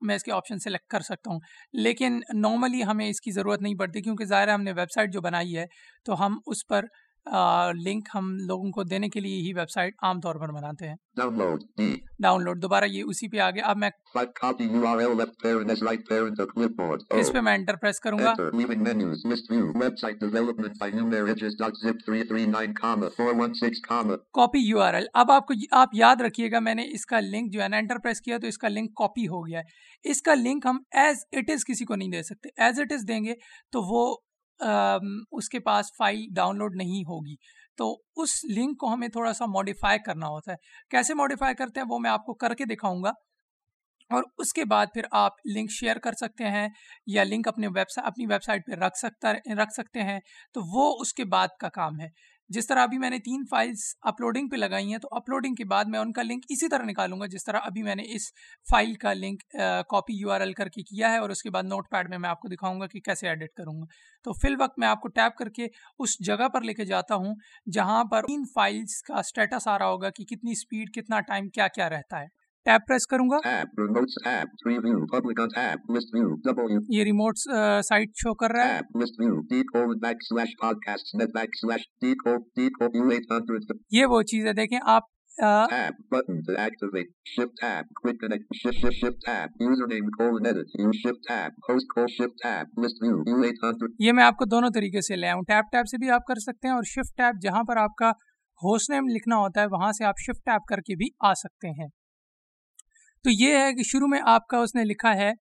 میں اس کے آپشن سلیکٹ کر سکتا ہوں۔ لیکن نارملی ہمیں اس کی ضرورت نہیں پڑتی کیونکہ ظاہر ہے ہم نے ویب سائٹ جو بنائی ہے، تو ہم اس پر لنک ہم لوگوں کو دینے کے لیے ہی ویب سائٹ عام طور پر بناتے ہیں. ڈاؤن lode دوبارہ یہ اسی pہ آگے اب میں Five copy URL left parent as right parent of clipboard. O. اس پہ میں انٹر پریس کروں گا Enter. Leaving menus. List view. Website development by numerages.zip 339, comma 416, comma. Copy U R L اب آپ کو آپ یاد رکھیے گا میں نے اس کا لنک جو ہے نا انٹر پریس کیا تو اس کا لنک کاپی ہو گیا ہے اس کا لنک ہم ایز اٹ از کسی کو نہیں دے سکتے ایز اٹ از دیں گے تو وہ اس کے پاس فائل ڈاؤن لوڈ نہیں ہوگی۔ تو اس لنک کو ہمیں تھوڑا سا ماڈیفائی کرنا ہوتا ہے۔ کیسے ماڈیفائی کرتے ہیں وہ میں آپ کو کر کے دکھاؤں گا۔ اور اس کے بعد پھر آپ لنک شیئر کر سکتے ہیں یا لنک اپنے ویب سائٹ اپنی ویب سائٹ پہ رکھ سکتا، رکھ سکتے ہیں۔ تو وہ اس کے بعد کا کام ہے۔ جس طرح ابھی میں نے تین فائلز اپلوڈنگ پہ لگائی ہیں، تو اپلوڈنگ کے بعد میں ان کا لنک اسی طرح نکالوں گا، جس طرح ابھی میں نے اس فائل کا link copy U R L کر کے کیا ہے اور اس کے بعد نوٹ پیڈ میں میں آپ کو دکھاؤں گا کہ کیسے ایڈٹ کروں گا۔ تو فی الوقت میں آپ کو ٹیپ کر کے اس جگہ پر لے کے جاتا ہوں جہاں پر تین فائلز کا اسٹیٹس آ رہا ہوگا کہ کتنی سپیڈ کتنا ٹائم کیا کیا رہتا ہے۔ ٹیب پریس کروں گا یہ ریموٹ سائٹ شو کر رہا ہے یہ وہ چیز ہے دیکھیں آپ یہ میں آپ کو دونوں طریقے سے لے ہوں ٹیپ ٹیپ سے بھی آپ کر سکتے ہیں اور شفٹ ٹیپ جہاں پر آپ کا ہوس نیم لکھنا ہوتا ہے وہاں سے آپ شفٹ ٹیپ کر کے بھی آ سکتے ہیں تو یہ ہے کہ شروع میں آپ کا اس نے لکھا ہے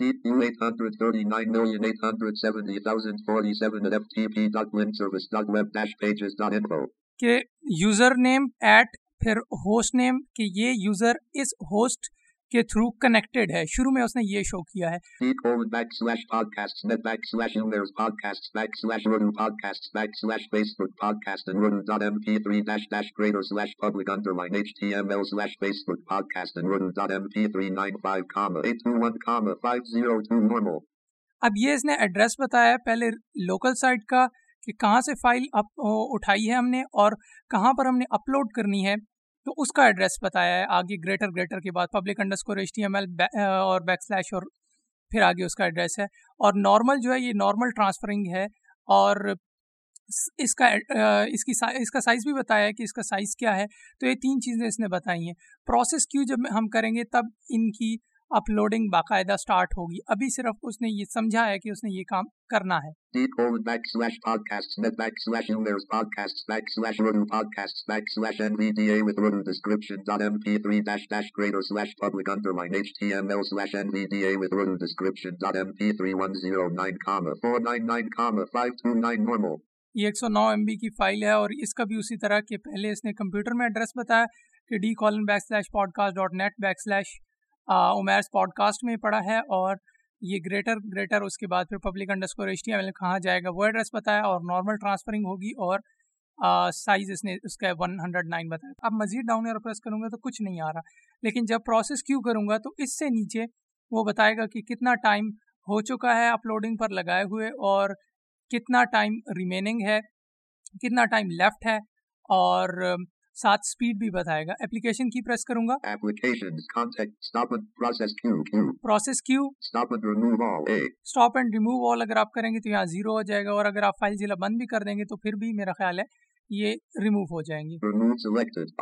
Deep U839,870,047 at ftp.linservice.web-pages.info. کہ یوزر نیم ایٹ پھر ہوسٹ نیم کہ یہ یوزر اس ہوسٹ کے تھرو کنیکٹ ہے۔ شروع میں اس نے یہ شو کیا ہے۔ اب یہ اس نے ایڈریس بتایا پہلے لوکل سائٹ کا کہ کہاں سے فائل اٹھائی ہے ہم نے اور کہاں پر ہم نے اپلوڈ کرنی ہے۔ تو اس کا ایڈریس بتایا ہے۔ آگے گریٹر گریٹر کے بعد public underscore H T M L اور بیک سلیش اور پھر آگے اس کا ایڈریس ہے۔ اور نارمل جو ہے یہ نارمل ٹرانسفرنگ ہے۔ اور اس کا اس کی اس کا سائز بھی بتایا ہے کہ اس کا سائز کیا ہے۔ تو یہ تین چیزیں اس نے بتائی ہیں۔ پروسیس کیوں جب ہم کریں گے تب ان کی اپلوڈنگ باقاعدہ سٹارٹ ہوگی۔ ابھی صرف اس نے یہ سمجھا ہے کہ اس نے یہ کام کرنا ہے۔ یہ ایک سو نو ایم بی کی فائل ہے اور اس کا بھی اسی طرح کہ پہلے اس نے کمپیوٹر میں ایڈریس بتایا کہ D colon backslash podcast dot net backslash عمیرس podcast میں پڑا ہے اور یہ گریٹر گریٹر اس کے بعد پھر public underscore H T M L کہاں جائے گا وہ ایڈریس بتایا اور نارمل ٹرانسفرنگ ہوگی اور سائز اس نے، اس کا ون ہنڈریڈ نائن بتایا۔ اب مزید ڈاؤن ایئر پریس کروں گا تو کچھ نہیں آ رہا۔ لیکن جب پروسیس کیوں کروں گا تو اس سے نیچے وہ بتائے گا کہ کتنا ٹائم ہو چکا ہے اپلوڈنگ پر لگائے ہوئے اور کتنا ٹائم ریمیننگ ہے، کتنا ٹائم لیفٹ ہے اور ساتھ اسپیڈ بھی بتائے گا اپلیکیشن کی پریس کروں گا. Process queue. Stop and remove all اگر آپ کریں گے تو یہاں زیرو ہو جائے گا اور اگر آپ فائل ضلع بند بھی کر دیں گے تو پھر بھی میرا خیال ہے یہ ریموو ہو جائیں.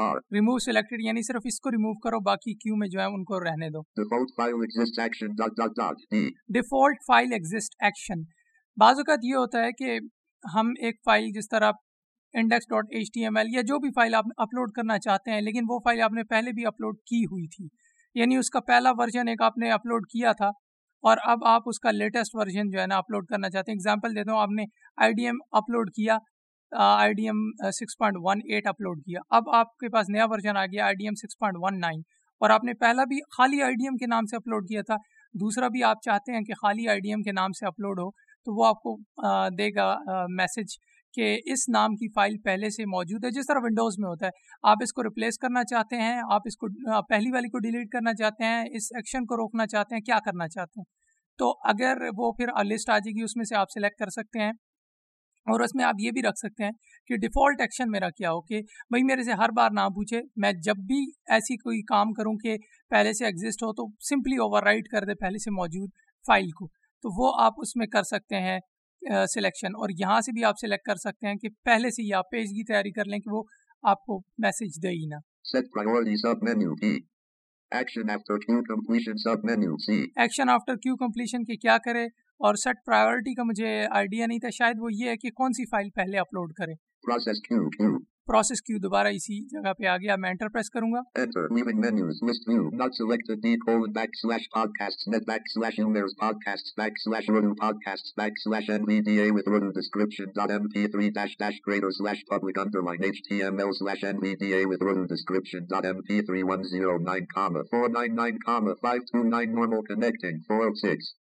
R. ریموو سلیکٹڈ یعنی صرف اس کو ریموو کرو باقی کیو میں جو ہے ان کو رہنے دو. ڈیفالٹ فائل ایگزسٹ ایکشن بعض اوقات یہ ہوتا ہے کہ ہم ایک فائل جس طرح index dot H T M L یا جو بھی فائل آپ اپلوڈ کرنا چاہتے ہیں، لیکن وہ فائل آپ نے پہلے بھی اپلوڈ کی ہوئی تھی۔ یعنی اس کا پہلا ورژن ایک آپ نے اپلوڈ کیا تھا اور اب آپ اس کا لیٹسٹ ورژن جو ہے نا اپلوڈ کرنا چاہتے ہیں۔ اگزامپل دیتا ہوں آپ نے آئی ڈی ایم اپلوڈ کیا I D M six point one eight upload کیا۔ اب آپ کے پاس نیا ورژن آ گیا I D M six point one nine اور آپ نے پہلا بھی خالی آئی ڈی ایم کے نام سے اپلوڈ کیا تھا۔ دوسرا بھی آپ چاہتے ہیں کہ خالی آئی ڈی ایم کے نام سے اپلوڈ ہو، تو وہ آپ کو دے گا میسج کہ اس نام کی فائل پہلے سے موجود ہے، جس طرح ونڈوز میں ہوتا ہے۔ آپ اس کو ریپلیس کرنا چاہتے ہیں، آپ اس کو پہلی والی کو ڈیلیٹ کرنا چاہتے ہیں، اس ایکشن کو روکنا چاہتے ہیں، کیا کرنا چاہتے ہیں؟ تو اگر وہ پھر لسٹ آ جائے گی، اس میں سے آپ سلیکٹ کر سکتے ہیں۔ اور اس میں آپ یہ بھی رکھ سکتے ہیں کہ ڈیفالٹ ایکشن میرا کیا ہو، کہ بھائی میرے سے ہر بار نہ پوچھے، میں جب بھی ایسی کوئی کام کروں کہ پہلے سے ایگزسٹ ہو تو سمپلی اوور رائٹ کر دے پہلے سے موجود فائل کو۔ تو وہ آپ اس میں کر سکتے ہیں۔ سلیکشن اور یہاں سے بھی آپ سلیکٹ کر سکتے ہیں کہ پہلے سے ہی آپ پیج کی تیاری کر لیں کہ وہ آپ کو میسج دے ہی نا. ایکشن آفٹر کیو کمپلیشن کے کیا کرے؟ اور سیٹ پرائیورٹی کا مجھے آئیڈیا نہیں تھا شاید وہ یہ ہے کہ کون سی فائل پہلے اپلوڈ کرے. پروسیس کیو دوبارہ اسی جگہ پہ آ گیا. میں انٹر پریس کروں گا.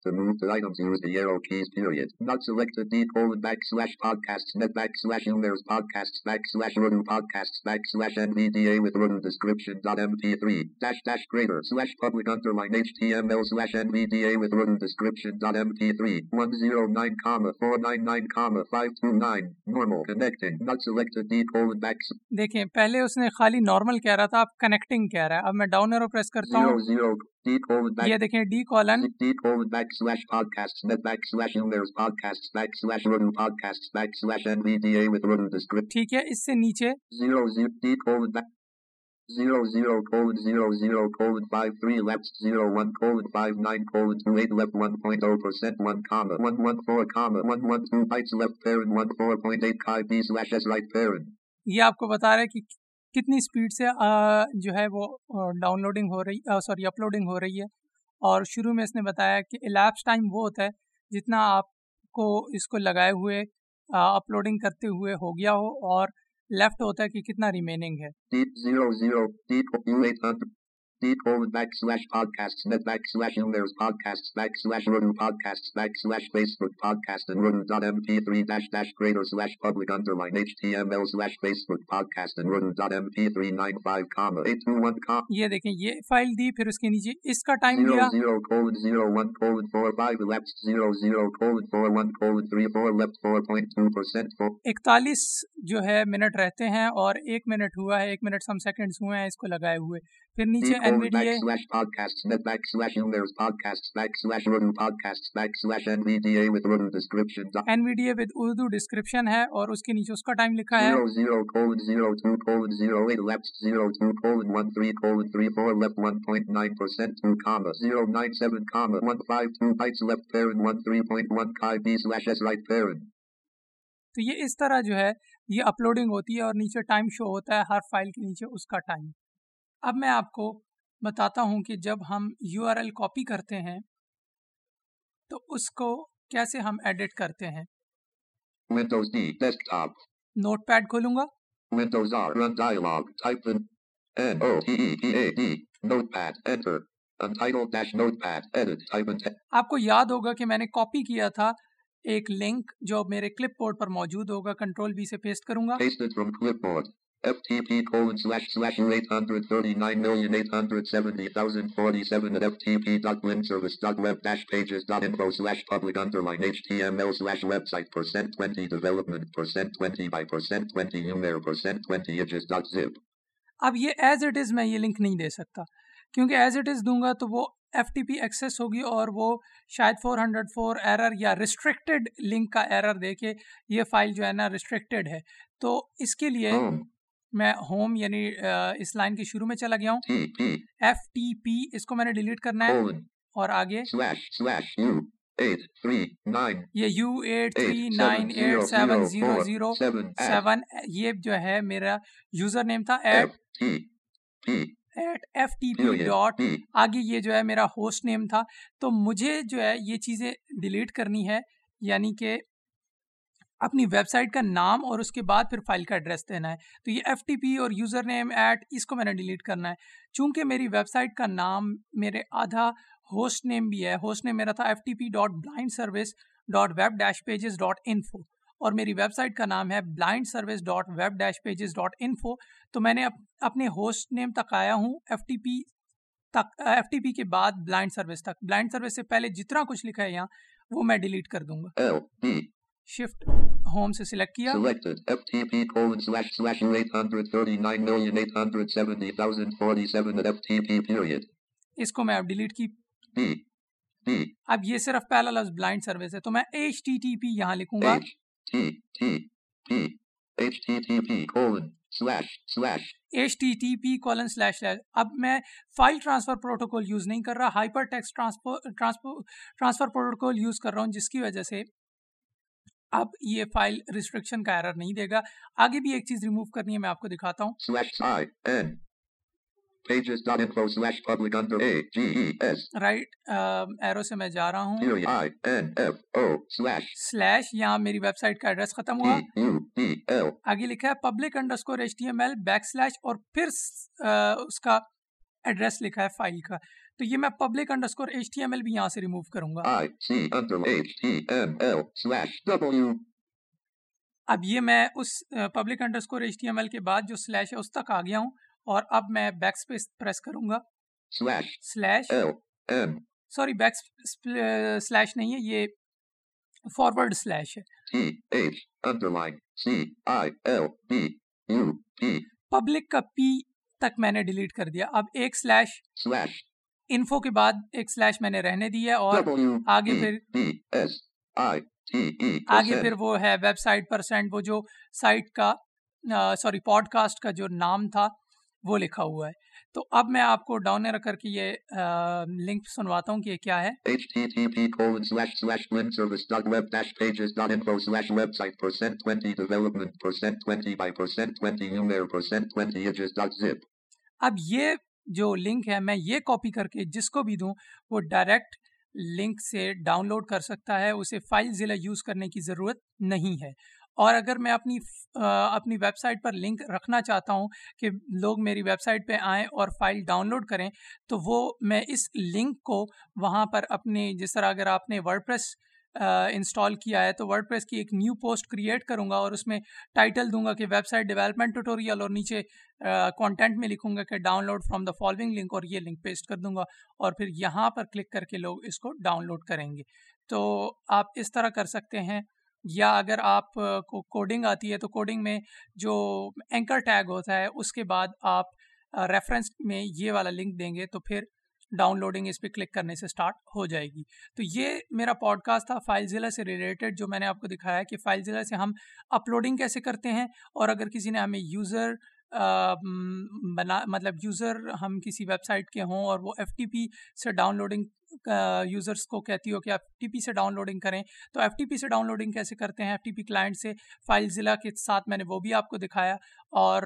To move to items, use the arrow keys, period. Not selected. D colon backslash podcasts. Net backslash numerous podcasts. Backslash Rudu podcasts. Backslash NVDA with Rudu description. Dot MP3 dash dash greater slash public underline HTML slash NVDA with Rudu description. Dot MP3 109 comma 499 comma 529 normal connecting. Not selected. D colon back دیکھیں پہلے اس نے خالی normal کہہ رہا تھا اب connecting کہہ رہا ہے اب میں ڈاؤن ایرو پریس کرتا ہوں back. یہ دیکھیں ڈی کالن ٹھیک ہے اس سے نیچے. یہ آپ کو بتا رہے کہ کتنی اسپیڈ سے جو ہے وہ ڈاؤن لوڈنگ ہو رہی سوری اپلوڈنگ ہو رہی ہے۔ اور شروع میں اس نے بتایا کہ الیپس ٹائم وہ ہوتا ہے جتنا آپ کو اس کو لگائے ہوئے اپلوڈنگ کرتے ہوئے ہو گیا ہو اور لیفٹ ہوتا ہے کہ کتنا ریمیننگ ہے۔ D zero backslash podcasts net backslash numerous podcasts backslash Rudu podcasts backslash Facebook podcast and Rudu dot mp3 dash dash greater slash public underline html slash Facebook podcast and Rudu dot mp3 nine five comma eight two one comma یہ دیکھیں یہ file دی پھر اس کے نیچے اس کا time zero دیا zero colon zero one colon four five left zero zero colon four one colon three four left four point two percent four اکتالیس جو ہے منٹ رہتے ہیں اور ایک منٹ ہوا ہے ایک منٹ سم سیکنڈز ہوئے ہیں اس کو لگائے ہوئے اور اس کے نیچے اس کا ٹائم لکھا ہے۔ تو یہ اس طرح جو ہے یہ اپلوڈنگ ہوتی ہے اور نیچے ٹائم شو ہوتا ہے ہر فائل کے نیچے اس کا ٹائم اب میں آپ کو بتاتا ہوں کہ جب ہم یو آر ایل کاپی کرتے ہیں تو اس کو کیسے ہم ایڈٹ کرتے ہیں؟ Windows D desktop notepad کھولوں گا؟ Windows R run dialog type in N O T P A D notepad enter untitled dash notepad edit type in te- آپ کو yاد ہوگا کہ میں نے کاپی کیا تھا ایک لنک جو میرے کلپ بورڈ پر موجود ہوگا کنٹرول بی سے پیسٹ کروں گا۔ pasted from clipboard FTP colon slash slash U eight hundred thirty nine million eight hundred seventy thousand forty seven at FTP dot link service dot web dash pages dot info slash public underline HTML slash website percent twenty development percent twenty by percent twenty numeric percent twenty images dot zip اب یہ as it is میں یہ link نہیں دے سکتا کیونکہ as it is دوں گا تو وہ ایف ٹی پی ایکسیس ہوگی اور وہ شاید فور ہنڈریڈ فور ایرر یا ریسٹرکٹیڈ لنک کا ایرر دے کے یہ فائل جو ہے نا ریسٹرکٹیڈ ہے تو اس کے لیے میں ہوم یعنی اس لائن کے شروع میں چلا گیا ہوں۔ ایف ٹی پی اس کو میں نے ڈیلیٹ کرنا ہے۔ اور آگے۔ یہ U eight three nine eight seven zero zero seven یہ جو ہے میرا یوزر نیم تھا at at F T P dot آگے یہ جو ہے میرا ہوسٹ نیم تھا۔ تو مجھے جو ہے یہ چیزیں ڈیلیٹ کرنی ہے یعنی کہ اپنی ویب سائٹ کا نام اور اس کے بعد پھر فائل کا ایڈریس دینا ہے۔ تو یہ ایف ٹی پی اور یوزر نیم ایٹ اس کو میں نے ڈیلیٹ کرنا ہے۔ چونکہ میری ویب سائٹ کا نام میرے آدھا ہوسٹ نیم بھی ہے۔ ہوسٹ نیم میرا تھا F T P dot blind service dot web dash pages dot info. اور میری ویب سائٹ کا نام ہے blind service dot web dash pages dot info. تو میں نے اپنے ہوسٹ نیم تک آیا ہوں ایف ٹی پی تک، ایف ٹی پی کے بعد بلائنڈ سروس تک۔ بلائنڈ سروس سے پہلے جتنا کچھ لکھا ہے یہاں وہ میں ڈیلیٹ کر دوں گا۔ شفٹ ہوم سے سلیکٹ کیا اس کو میں اب ڈیلیٹ کی اب یہ صرف پہلا لفظ بلائنڈ سروس ہے تو میں ایچ ٹی ٹی پی یہاں لکھوں گا H T T P colon slash اب میں فائل ٹرانسفر پروٹوکول یوز نہیں کر رہا hyper text transfer protocol use کر رہا ہوں جس کی وجہ سے اب یہ فائل ریسٹرکشن کا ایرر نہیں دے گا۔ آگے بھی ایک چیز ریموو کرنی ہے میں آپ کو دکھاتا ہوں۔ رائٹ ایرو سے میں جا رہا ہوں۔ سلیش یہاں میری ویب سائٹ کا ایڈریس ختم ہوا۔ آگے لکھا ہے public underscore H T M L backslash اور پھر اس کا ایڈریس لکھا ہے فائل کا۔ تو یہ میں public underscore H T M L بھی یہاں سے ریموو کروں گا۔ اب یہ میں اس public underscore H T M L کے بعد جو سلیش ہے اس تک آ گیا ہوں اور اب میں بیک اسپیس پریس کروں گا۔ سلیش سوری بیک سلیش نہیں ہے یہ فارورڈ سلیش ہے۔ پبلک کا پی تک میں نے ڈیلیٹ کر دیا۔ اب ایک سلیش انفو کے بعد ایک سلیش میں نے رہنے دیا اور آگے پھر آگے پھر وہ ہے ویب سائٹ پرسینٹ وہ جو سائٹ کا سوری پوڈ کاسٹ کا جو نام تھا وہ لکھا ہوا ہے۔ تو اب میں آپ کو ڈاؤن رکھ کر کے یہ لنک سنواتا ہوں کہ یہ کیا ہے۔ اب یہ جو لنک ہے میں یہ کاپی کر کے جس کو بھی دوں، وہ ڈائریکٹ لنک سے ڈاؤن لوڈ کر سکتا ہے، اسے فائل ضلع یوز کرنے کی ضرورت نہیں ہے۔ اور اگر میں اپنی اپنی ویب سائٹ پر لنک رکھنا چاہتا ہوں کہ لوگ میری ویب سائٹ پہ آئیں اور فائل ڈاؤن لوڈ کریں، تو وہ میں اس لنک کو وہاں پر اپنی جس طرح اگر آپ نے ورڈ پریس انسٹال کیا ہے، تو ورڈ پریس کی ایک نیو پوسٹ کریٹ کروں گا اور اس میں ٹائٹل دوں گا کہ ویب سائٹ ڈیولپمنٹ ٹوٹوریل اور نیچے کانٹینٹ میں لکھوں گا کہ download from the following link اور یہ لنک پیسٹ کر دوں گا اور پھر یہاں پر کلک کر کے لوگ اس کو ڈاؤن لوڈ کریں گے۔ تو آپ اس طرح کر سکتے ہیں، یا اگر آپ کو کوڈنگ آتی ہے تو کوڈنگ میں جو اینکر ٹیگ ہوتا ہے، اس کے بعد آپ ریفرنس میں یہ والا لنک دیں گے تو پھر ڈاؤن لوڈنگ اس پہ کلک کرنے سے سٹارٹ ہو جائے گی۔ تو یہ میرا پوڈ کاسٹ تھا فائل ضلع سے ریلیٹڈ، جو میں نے آپ کو دکھایا کہ فائل ضلع سے ہم اپلوڈنگ کیسے کرتے ہیں اور اگر کسی نے ہمیں یوزر بنا مطلب یوزر ہم کسی ویب سائٹ کے ہوں اور وہ ایف ٹی پی سے ڈاؤن لوڈنگ یوزرس کو کہتی ہو کہ ایف ٹی پی سے ڈاؤن لوڈنگ کریں، تو ایف ٹی پی سے ڈاؤن لوڈنگ کیسے کرتے ہیں؟ ایف ٹی پی کلائنٹ سے فائل ضلع کے ساتھ میں نے وہ بھی آپ کو دکھایا اور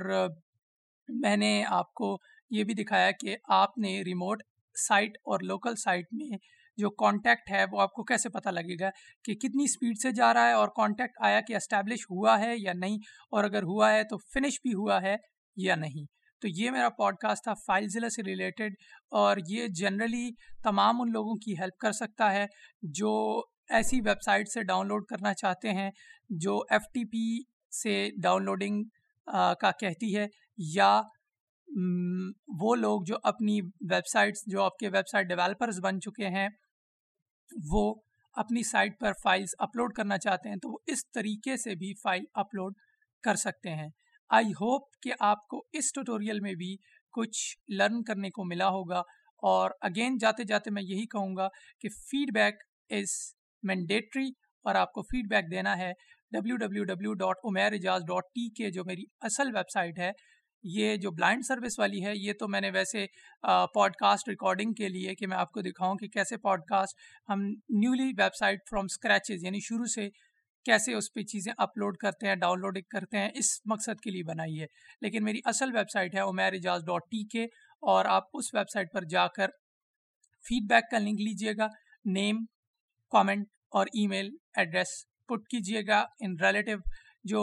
میں نے آپ کو یہ بھی دکھایا کہ آپ نے ریموٹ سائٹ اور لوکل سائٹ میں جو کانٹیکٹ ہے وہ آپ کو کیسے پتہ لگے گا کہ کتنی سپیڈ سے جا رہا ہے اور کانٹیکٹ آیا کہ اسٹیبلش ہوا ہے یا نہیں اور اگر ہوا ہے تو فنش بھی ہوا ہے یا نہیں؟ تو یہ میرا پوڈ کاسٹ تھا فائل ضلع سے ریلیٹڈ اور یہ جنرلی تمام ان لوگوں کی ہیلپ کر سکتا ہے جو ایسی ویب سائٹ سے ڈاؤن لوڈ کرنا چاہتے ہیں جو ایف ٹی پی سے ڈاؤن لوڈنگ کا کہتی ہے یا وہ لوگ جو اپنی ویب سائٹس، جو آپ کے ویب سائٹ ڈیولپرز بن چکے ہیں، وہ اپنی سائٹ پر فائلز اپلوڈ کرنا چاہتے ہیں تو وہ اس طریقے سے بھی فائل اپلوڈ کر سکتے ہیں۔ آئی ہوپ کہ آپ کو اس ٹوٹوریل میں بھی کچھ لرن کرنے کو ملا ہوگا اور اگین جاتے جاتے میں یہی کہوں گا کہ فیڈ بیک از مینڈیٹری اور آپ کو فیڈ بیک دینا ہے۔ W W W dot Umair Ajaz dot T K جو میری اصل ویب سائٹ ہے یہ جو بلائنڈ سروس والی ہے، یہ تو میں نے ویسے پوڈ کاسٹ ریکارڈنگ کے لیے کہ میں آپ کو دکھاؤں کہ کیسے پوڈ کاسٹ ہم newly website from scratches یعنی شروع سے کیسے اس پہ چیزیں اپلوڈ کرتے ہیں ڈاؤن لوڈ کرتے ہیں، اس مقصد کے لیے بنائی ہے۔ لیکن میری اصل ویب سائٹ ہے عمیر اجاز ڈاٹ ٹی کے اور آپ اس ویب سائٹ پر جا کر فیڈ بیک کا لنک لیجیے گا نیم کامنٹ اور ای میل ایڈریس پٹ کیجیے گا ان ریلیٹیو جو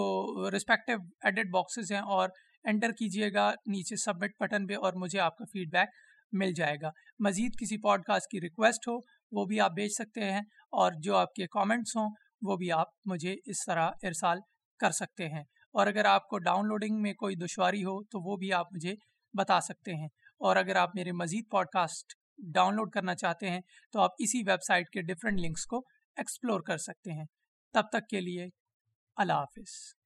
رسپیکٹیو ایڈٹ باکسز ہیں اور انٹر کیجیے گا نیچے سبمٹ بٹن پہ اور مجھے آپ کا فیڈ بیک مل جائے گا۔ مزید کسی پوڈ کاسٹ کی ریکویسٹ ہو، وہ بھی آپ بھیج سکتے ہیں اور جو آپ کے کامنٹس ہوں، وہ بھی آپ مجھے اس طرح ارسال کر سکتے ہیں۔ اور اگر آپ کو ڈاؤن لوڈنگ میں کوئی دشواری ہو، تو وہ بھی آپ مجھے بتا سکتے ہیں۔ اور اگر آپ میرے مزید پوڈ کاسٹ ڈاؤن لوڈ کرنا چاہتے ہیں، تو آپ اسی ویب سائٹ کے ڈفرینٹ لنکس کو ایکسپلور کر سکتے ہیں۔ تب تک کے لیے اللہ حافظ۔